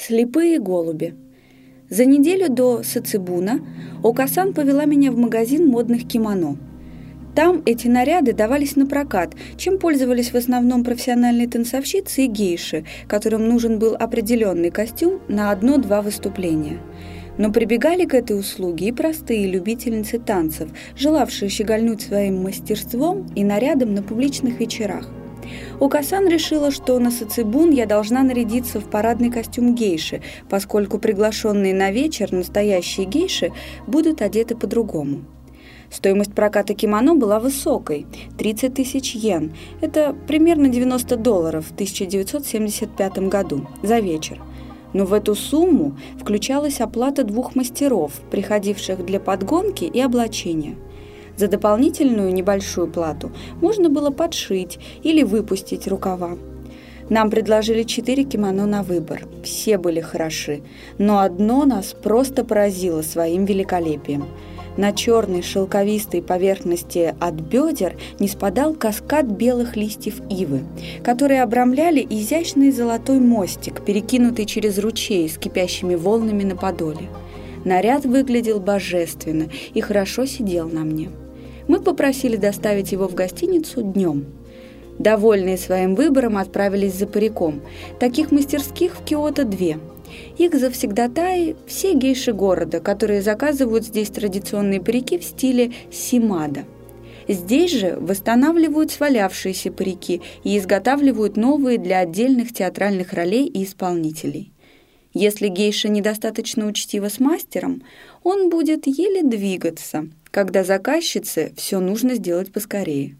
Слепые голуби. За неделю до Сацибуна Окасан повела меня в магазин модных кимоно. Там эти наряды давались на прокат, чем пользовались в основном профессиональные танцовщицы и гейши, которым нужен был определенный костюм на одно-два выступления. Но прибегали к этой услуге и простые любительницы танцев, желавшие щегольнуть своим мастерством и нарядом на публичных вечерах. Укасан решила, что на Сацибун я должна нарядиться в парадный костюм гейши, поскольку приглашенные на вечер настоящие гейши будут одеты по-другому. Стоимость проката кимоно была высокой – 30 тысяч йен. Это примерно 90 долларов в 1975 году за вечер. Но в эту сумму включалась оплата двух мастеров, приходивших для подгонки и облачения – за дополнительную небольшую плату можно было подшить или выпустить рукава. Нам предложили четыре кимоно на выбор. Все были хороши, но одно нас просто поразило своим великолепием. На черной шелковистой поверхности от бедер не спадал каскад белых листьев ивы, которые обрамляли изящный золотой мостик, перекинутый через ручей с кипящими волнами на подоле. Наряд выглядел божественно и хорошо сидел на мне мы попросили доставить его в гостиницу днем. Довольные своим выбором, отправились за париком. Таких мастерских в Киото две. Их завсегдатаи – все гейши города, которые заказывают здесь традиционные парики в стиле симада. Здесь же восстанавливают свалявшиеся парики и изготавливают новые для отдельных театральных ролей и исполнителей. Если гейша недостаточно учтива с мастером, он будет еле двигаться, когда заказчице все нужно сделать поскорее.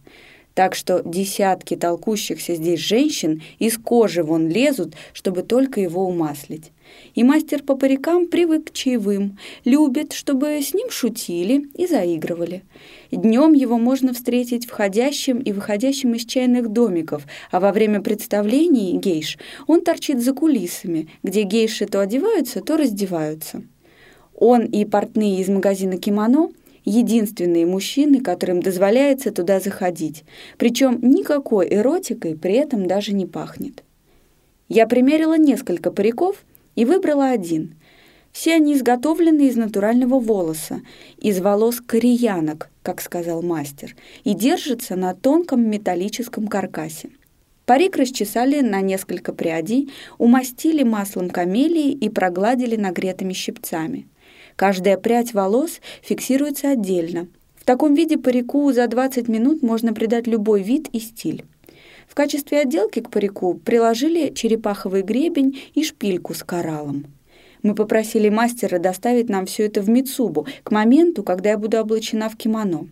Так что десятки толкущихся здесь женщин из кожи вон лезут, чтобы только его умаслить. И мастер по парикам привык к чаевым, любит, чтобы с ним шутили и заигрывали. Днем его можно встретить входящим и выходящим из чайных домиков, а во время представлений гейш он торчит за кулисами, где гейши то одеваются, то раздеваются. Он и портные из магазина «Кимоно» единственные мужчины, которым дозволяется туда заходить, причем никакой эротикой при этом даже не пахнет. Я примерила несколько париков и выбрала один. Все они изготовлены из натурального волоса, из волос кореянок, как сказал мастер, и держатся на тонком металлическом каркасе. Парик расчесали на несколько прядей, умастили маслом камелии и прогладили нагретыми щипцами – Каждая прядь волос фиксируется отдельно. В таком виде парику за 20 минут можно придать любой вид и стиль. В качестве отделки к парику приложили черепаховый гребень и шпильку с кораллом. Мы попросили мастера доставить нам все это в Мицубу к моменту, когда я буду облачена в кимоно.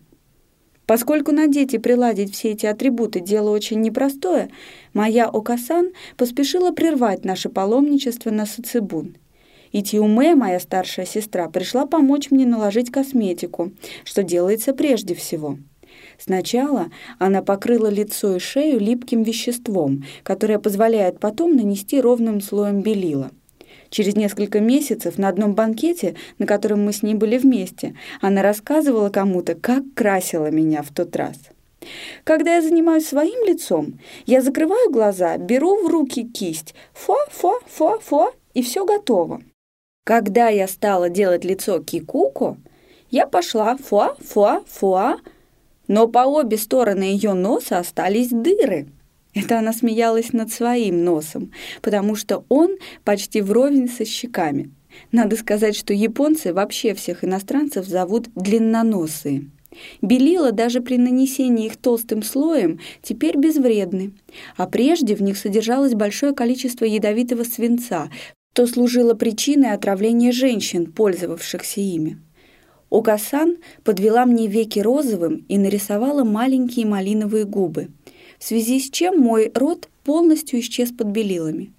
Поскольку надеть и приладить все эти атрибуты – дело очень непростое, моя Окасан поспешила прервать наше паломничество на Сацибун – и Тиуме, моя старшая сестра, пришла помочь мне наложить косметику, что делается прежде всего. Сначала она покрыла лицо и шею липким веществом, которое позволяет потом нанести ровным слоем белила. Через несколько месяцев на одном банкете, на котором мы с ней были вместе, она рассказывала кому-то, как красила меня в тот раз. Когда я занимаюсь своим лицом, я закрываю глаза, беру в руки кисть, фо-фо-фо-фо, и все готово. Когда я стала делать лицо Кикуко, я пошла фуа-фуа-фуа, но по обе стороны ее носа остались дыры. Это она смеялась над своим носом, потому что он почти вровень со щеками. Надо сказать, что японцы вообще всех иностранцев зовут длинноносые. Белила даже при нанесении их толстым слоем теперь безвредны, а прежде в них содержалось большое количество ядовитого свинца, что служило причиной отравления женщин, пользовавшихся ими. Огасан подвела мне веки розовым и нарисовала маленькие малиновые губы, в связи с чем мой рот полностью исчез под белилами.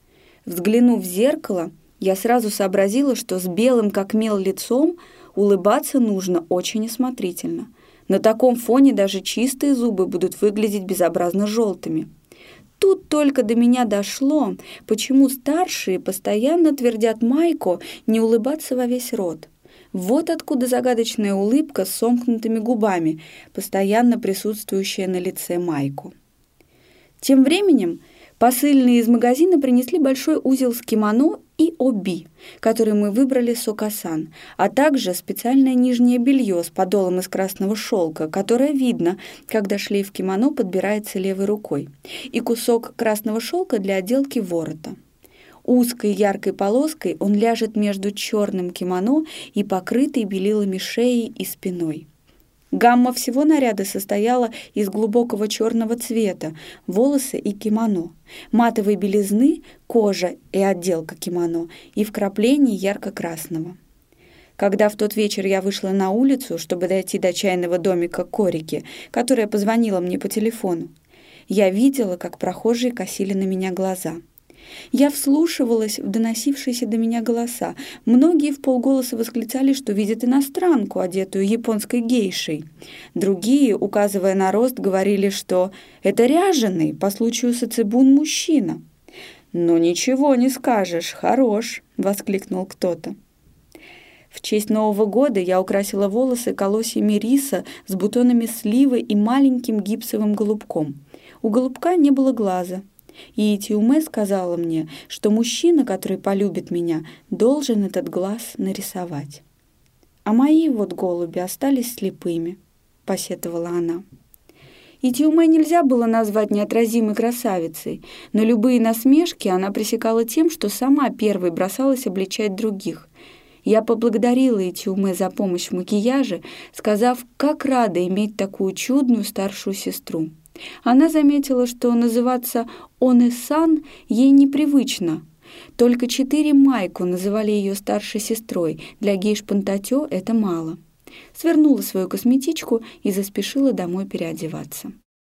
Взглянув в зеркало, я сразу сообразила, что с белым как мел лицом улыбаться нужно очень осмотрительно. На таком фоне даже чистые зубы будут выглядеть безобразно желтыми. Тут только до меня дошло, почему старшие постоянно твердят Майко не улыбаться во весь рот. Вот откуда загадочная улыбка с сомкнутыми губами, постоянно присутствующая на лице Майку. Тем временем Посыльные из магазина принесли большой узел с кимоно и оби, который мы выбрали сокасан, а также специальное нижнее белье с подолом из красного шелка, которое видно, когда шлейф кимоно подбирается левой рукой, и кусок красного шелка для отделки ворота. Узкой яркой полоской он ляжет между черным кимоно и покрытой белилами шеей и спиной. Гамма всего наряда состояла из глубокого черного цвета, волосы и кимоно, матовой белизны, кожа и отделка кимоно и вкраплений ярко-красного. Когда в тот вечер я вышла на улицу, чтобы дойти до чайного домика Корики, которая позвонила мне по телефону, я видела, как прохожие косили на меня глаза — я вслушивалась в доносившиеся до меня голоса. Многие в полголоса восклицали, что видят иностранку, одетую японской гейшей. Другие, указывая на рост, говорили, что это ряженый по случаю сацибун мужчина. «Ну ничего не скажешь, хорош!» — воскликнул кто-то. В честь Нового года я украсила волосы колосьями риса с бутонами сливы и маленьким гипсовым голубком. У голубка не было глаза, и Тиуме сказала мне, что мужчина, который полюбит меня, должен этот глаз нарисовать. А мои вот голуби остались слепыми, посетовала она. И Тиуме нельзя было назвать неотразимой красавицей, но любые насмешки она пресекала тем, что сама первой бросалась обличать других. Я поблагодарила Этиуме за помощь в макияже, сказав, как рада иметь такую чудную старшую сестру. Она заметила, что называться Оне-сан ей непривычно. Только четыре Майку называли ее старшей сестрой, для гейш Пантатё это мало. Свернула свою косметичку и заспешила домой переодеваться.